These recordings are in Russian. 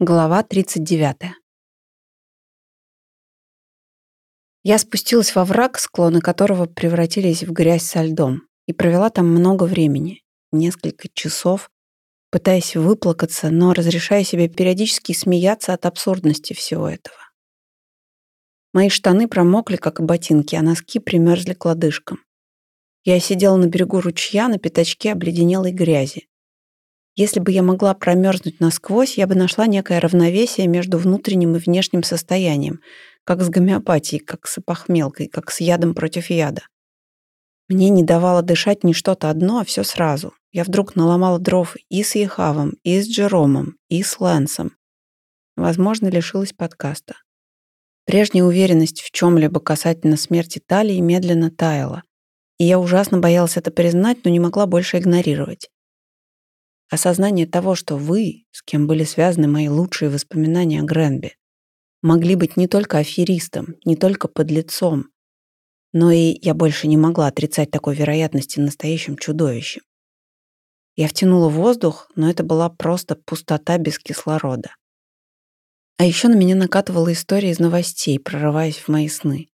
Глава 39. Я спустилась во враг, склоны которого превратились в грязь со льдом, и провела там много времени, несколько часов, пытаясь выплакаться, но разрешая себе периодически смеяться от абсурдности всего этого. Мои штаны промокли, как и ботинки, а носки примерзли к лодыжкам. Я сидела на берегу ручья на пятачке обледенелой грязи, если бы я могла промерзнуть насквозь, я бы нашла некое равновесие между внутренним и внешним состоянием, как с гомеопатией, как с опохмелкой, как с ядом против яда. Мне не давало дышать не что-то одно, а все сразу. Я вдруг наломала дров и с Ехавом, и с Джеромом, и с Лэнсом. Возможно, лишилась подкаста. Прежняя уверенность в чем-либо касательно смерти Талии медленно таяла. И я ужасно боялась это признать, но не могла больше игнорировать. Осознание того, что вы, с кем были связаны мои лучшие воспоминания о Гренби, могли быть не только аферистом, не только подлецом, но и я больше не могла отрицать такой вероятности настоящим чудовищем. Я втянула воздух, но это была просто пустота без кислорода. А еще на меня накатывала история из новостей, прорываясь в мои сны.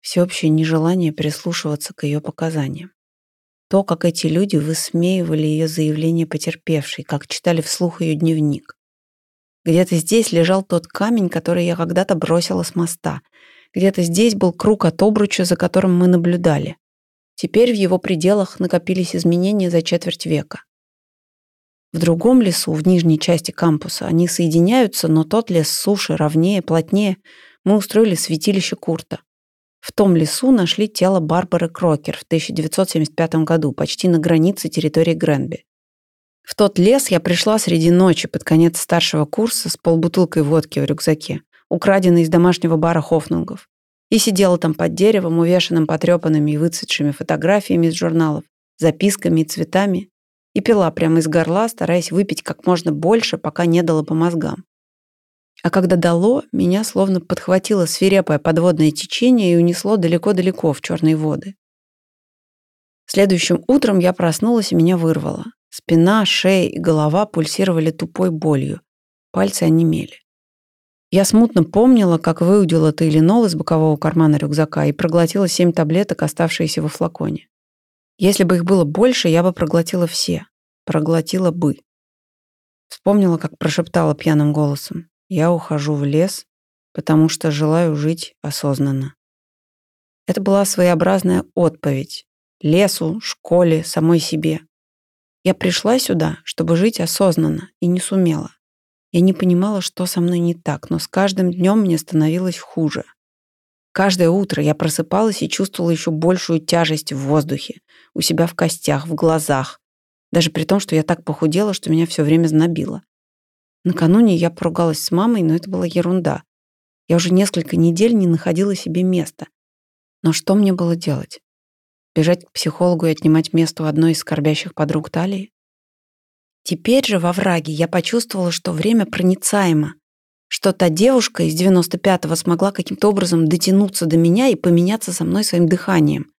Всеобщее нежелание прислушиваться к ее показаниям. То, как эти люди высмеивали ее заявление потерпевшей, как читали вслух ее дневник. Где-то здесь лежал тот камень, который я когда-то бросила с моста. Где-то здесь был круг от обруча, за которым мы наблюдали. Теперь в его пределах накопились изменения за четверть века. В другом лесу, в нижней части кампуса, они соединяются, но тот лес суше, ровнее, плотнее. Мы устроили святилище Курта. В том лесу нашли тело Барбары Крокер в 1975 году, почти на границе территории Гренби. В тот лес я пришла среди ночи под конец старшего курса с полбутылкой водки в рюкзаке, украденной из домашнего бара Хофнунгов, и сидела там под деревом, увешанным потрепанными и выцветшими фотографиями из журналов, записками и цветами, и пила прямо из горла, стараясь выпить как можно больше, пока не дала по мозгам. А когда дало, меня словно подхватило свирепое подводное течение и унесло далеко-далеко в черные воды. Следующим утром я проснулась и меня вырвало. Спина, шея и голова пульсировали тупой болью. Пальцы онемели. Я смутно помнила, как выудила тайленол из бокового кармана рюкзака и проглотила семь таблеток, оставшиеся во флаконе. Если бы их было больше, я бы проглотила все. Проглотила бы. Вспомнила, как прошептала пьяным голосом. Я ухожу в лес, потому что желаю жить осознанно. Это была своеобразная отповедь лесу, школе, самой себе. Я пришла сюда, чтобы жить осознанно, и не сумела. Я не понимала, что со мной не так, но с каждым днем мне становилось хуже. Каждое утро я просыпалась и чувствовала еще большую тяжесть в воздухе, у себя в костях, в глазах, даже при том, что я так похудела, что меня все время знобило. Накануне я поругалась с мамой, но это была ерунда. Я уже несколько недель не находила себе места. Но что мне было делать? Бежать к психологу и отнимать место у одной из скорбящих подруг Талии? Теперь же во враге я почувствовала, что время проницаемо, что та девушка из 95-го смогла каким-то образом дотянуться до меня и поменяться со мной своим дыханием.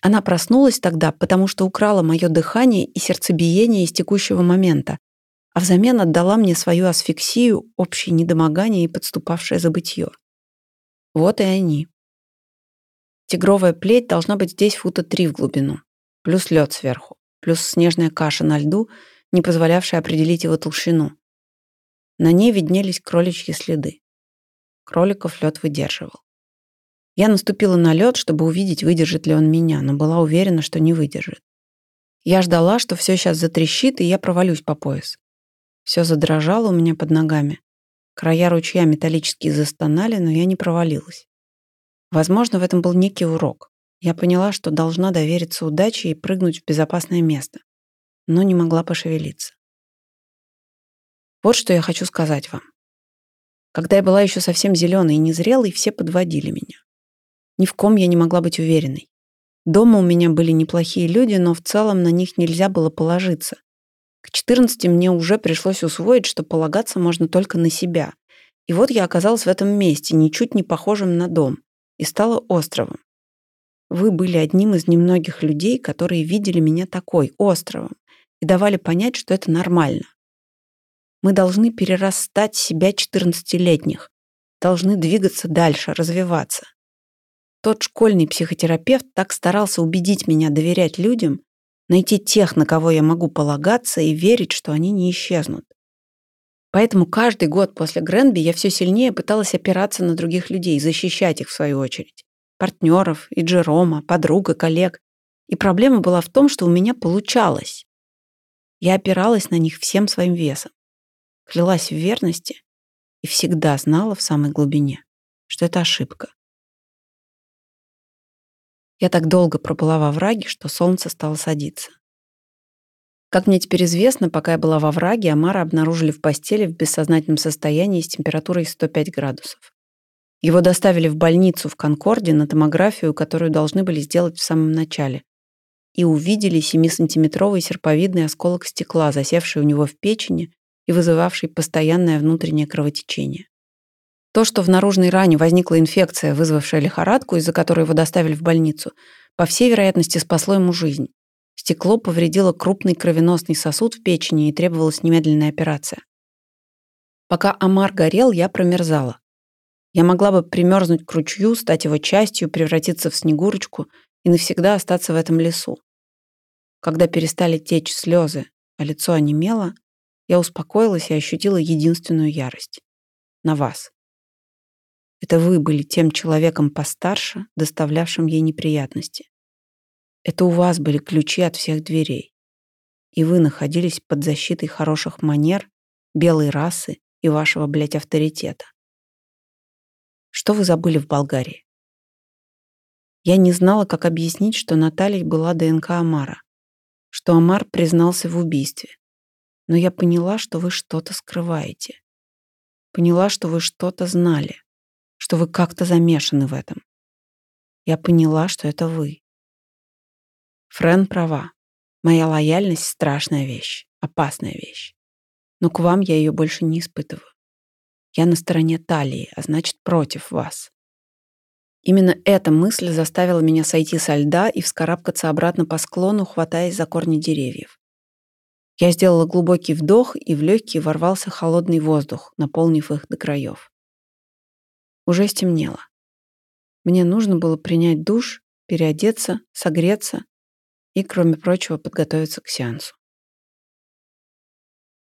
Она проснулась тогда, потому что украла мое дыхание и сердцебиение из текущего момента, а взамен отдала мне свою асфиксию, общее недомогание и подступавшее забытье. Вот и они. Тигровая плеть должна быть здесь фута три в глубину, плюс лед сверху, плюс снежная каша на льду, не позволявшая определить его толщину. На ней виднелись кроличьи следы. Кроликов лед выдерживал. Я наступила на лед, чтобы увидеть, выдержит ли он меня, но была уверена, что не выдержит. Я ждала, что все сейчас затрещит, и я провалюсь по пояс. Все задрожало у меня под ногами. Края ручья металлически застонали, но я не провалилась. Возможно, в этом был некий урок. Я поняла, что должна довериться удаче и прыгнуть в безопасное место, но не могла пошевелиться. Вот что я хочу сказать вам. Когда я была еще совсем зеленой и незрелой, все подводили меня. Ни в ком я не могла быть уверенной. Дома у меня были неплохие люди, но в целом на них нельзя было положиться. К 14 мне уже пришлось усвоить, что полагаться можно только на себя. И вот я оказалась в этом месте, ничуть не похожим на дом, и стала островом. Вы были одним из немногих людей, которые видели меня такой, островом, и давали понять, что это нормально. Мы должны перерастать себя 14-летних, должны двигаться дальше, развиваться. Тот школьный психотерапевт так старался убедить меня доверять людям, найти тех, на кого я могу полагаться, и верить, что они не исчезнут. Поэтому каждый год после Гренби я все сильнее пыталась опираться на других людей, защищать их в свою очередь. Партнеров, и Джерома, подруг и коллег. И проблема была в том, что у меня получалось. Я опиралась на них всем своим весом. Клялась в верности и всегда знала в самой глубине, что это ошибка. Я так долго пробыла во враге, что солнце стало садиться. Как мне теперь известно, пока я была во враге, Амара обнаружили в постели в бессознательном состоянии с температурой 105 градусов. Его доставили в больницу в Конкорде на томографию, которую должны были сделать в самом начале. И увидели 7-сантиметровый серповидный осколок стекла, засевший у него в печени и вызывавший постоянное внутреннее кровотечение. То, что в наружной ране возникла инфекция, вызвавшая лихорадку, из-за которой его доставили в больницу, по всей вероятности спасло ему жизнь. Стекло повредило крупный кровеносный сосуд в печени и требовалась немедленная операция. Пока Амар горел, я промерзала. Я могла бы примерзнуть к ручью, стать его частью, превратиться в снегурочку и навсегда остаться в этом лесу. Когда перестали течь слезы, а лицо онемело, я успокоилась и ощутила единственную ярость. На вас. Это вы были тем человеком постарше, доставлявшим ей неприятности. Это у вас были ключи от всех дверей. И вы находились под защитой хороших манер, белой расы и вашего, блядь, авторитета. Что вы забыли в Болгарии? Я не знала, как объяснить, что Натальей была ДНК Амара, что Амар признался в убийстве. Но я поняла, что вы что-то скрываете. Поняла, что вы что-то знали что вы как-то замешаны в этом. Я поняла, что это вы. Френ права. Моя лояльность — страшная вещь, опасная вещь. Но к вам я ее больше не испытываю. Я на стороне Талии, а значит, против вас. Именно эта мысль заставила меня сойти со льда и вскарабкаться обратно по склону, хватаясь за корни деревьев. Я сделала глубокий вдох, и в легкие ворвался холодный воздух, наполнив их до краев. Уже стемнело. Мне нужно было принять душ, переодеться, согреться и, кроме прочего, подготовиться к сеансу.